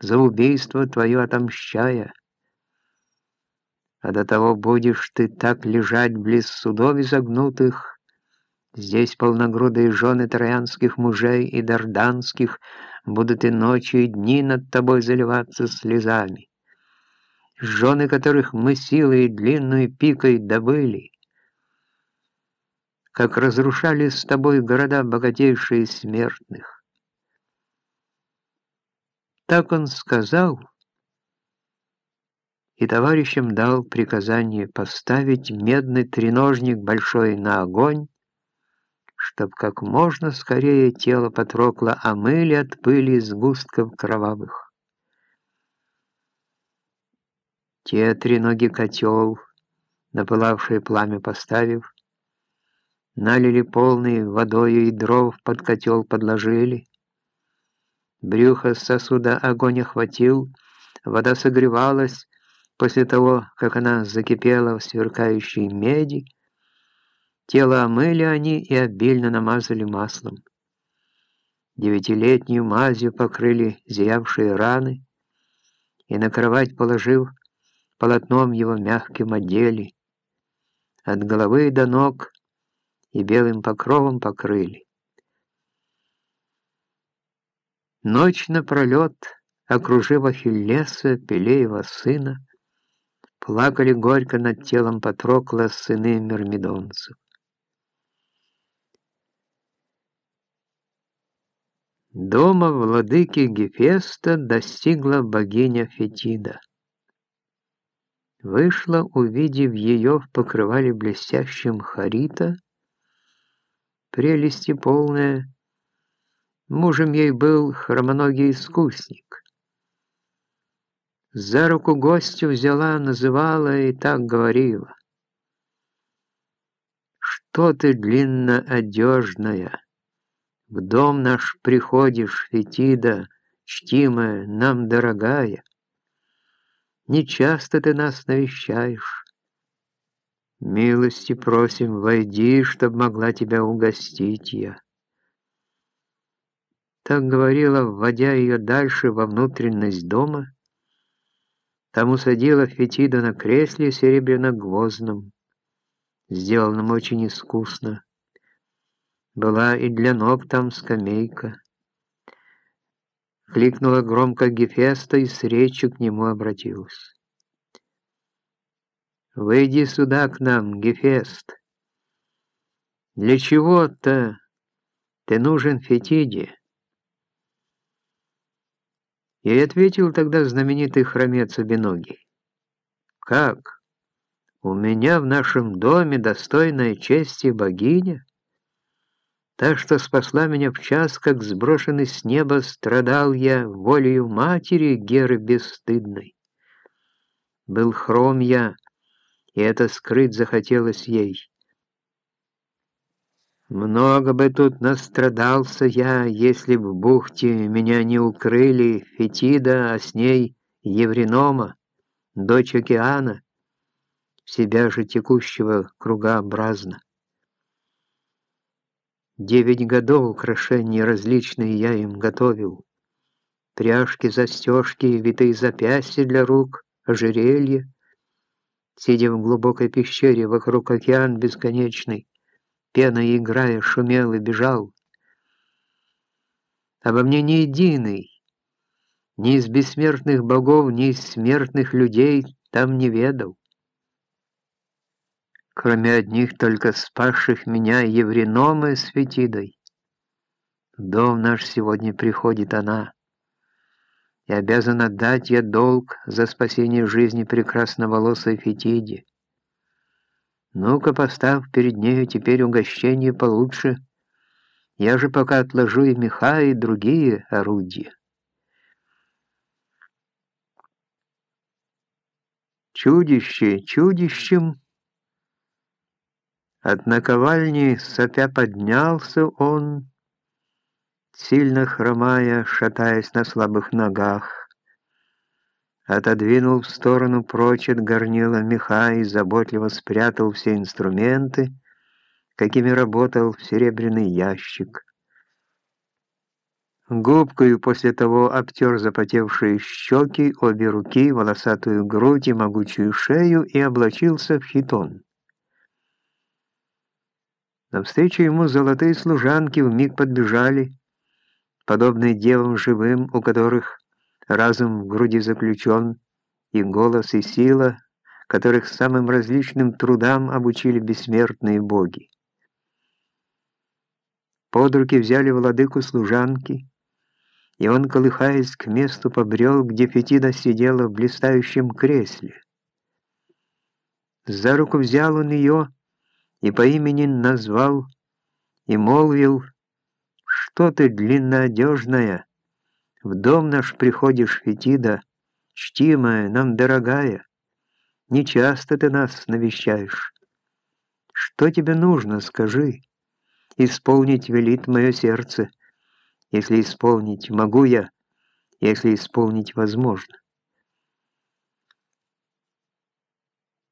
за убийство твое отомщая. А до того будешь ты так лежать близ судов изогнутых, Здесь полногрудые жены троянских мужей и дарданских Будут и ночи, и дни над тобой заливаться слезами. Жены которых мы силой длинную пикой добыли, Как разрушали с тобой города богатейшие смертных. Так он сказал, и товарищам дал приказание поставить медный треножник большой на огонь, чтоб как можно скорее тело Патрокла омыли от пыли сгустков кровавых. Те ноги котел, напылавшие пламя поставив, налили полные водою и дров под котел подложили. Брюхо сосуда огонь охватил, вода согревалась после того, как она закипела в сверкающей меди, Тело омыли они и обильно намазали маслом. Девятилетнюю мазью покрыли зиявшие раны, и на кровать положив, полотном его мягким одели, от головы до ног и белым покровом покрыли. Ночь напролет, окружив Ахиллеса, Пелеева сына, плакали горько над телом Патрокла сыны мирмидонцев. Дома владыки Гефеста достигла богиня Фетида. Вышла, увидев ее в покрывале блестящем Харита, прелести полная, мужем ей был хромоногий искусник. За руку гостю взяла, называла и так говорила. «Что ты длинноодежная?» В дом наш приходишь, Фетида, чтимая, нам дорогая. Не часто ты нас навещаешь. Милости просим, войди, чтоб могла тебя угостить я. Так говорила, вводя ее дальше во внутренность дома, там усадила Фетида на кресле серебряно-гвоздном, сделанном очень искусно. Была и для ног там скамейка. Кликнула громко Гефеста и с речью к нему обратилась. «Выйди сюда к нам, Гефест. Для чего-то ты нужен Фетиде?» И ответил тогда знаменитый хромец обиногий. «Как? У меня в нашем доме достойная чести богиня?» Та, что спасла меня в час, как сброшенный с неба, страдал я волею матери Геры бесстыдной. Был хром я, и это скрыть захотелось ей. Много бы тут настрадался я, если б в бухте меня не укрыли Фетида, а с ней Евренома, дочь океана, себя же текущего кругообразно. Девять годов украшений различные я им готовил. Пряжки, застежки, витые запястья для рук, ожерелье. Сидя в глубокой пещере вокруг океан бесконечный, пеной играя, шумел и бежал. Обо мне ни единый, ни из бессмертных богов, ни из смертных людей там не ведал кроме одних только спасших меня Евреномы с Фетидой. В дом наш сегодня приходит она, и обязан отдать я долг за спасение жизни прекрасноволосой Фетиде. Ну-ка, поставь перед нею теперь угощение получше, я же пока отложу и меха, и другие орудия. Чудище чудищем от наковальни сопя поднялся он, сильно хромая, шатаясь на слабых ногах. Отодвинул в сторону прочь от горнила меха и заботливо спрятал все инструменты, какими работал серебряный ящик. Губкою после того обтер запотевшие щеки, обе руки, волосатую грудь и могучую шею и облачился в хитон. Навстречу ему золотые служанки вмиг подбежали, подобные девам живым, у которых разум в груди заключен, и голос, и сила, которых самым различным трудам обучили бессмертные боги. Под руки взяли владыку служанки, и он, колыхаясь к месту, побрел, где Фетида сидела в блистающем кресле. За руку взял он ее и по имени назвал, и молвил, «Что ты, длинноодежная, в дом наш приходишь, Фетида, чтимая, нам дорогая, не часто ты нас навещаешь. Что тебе нужно, скажи, исполнить велит мое сердце». Если исполнить могу я, если исполнить возможно.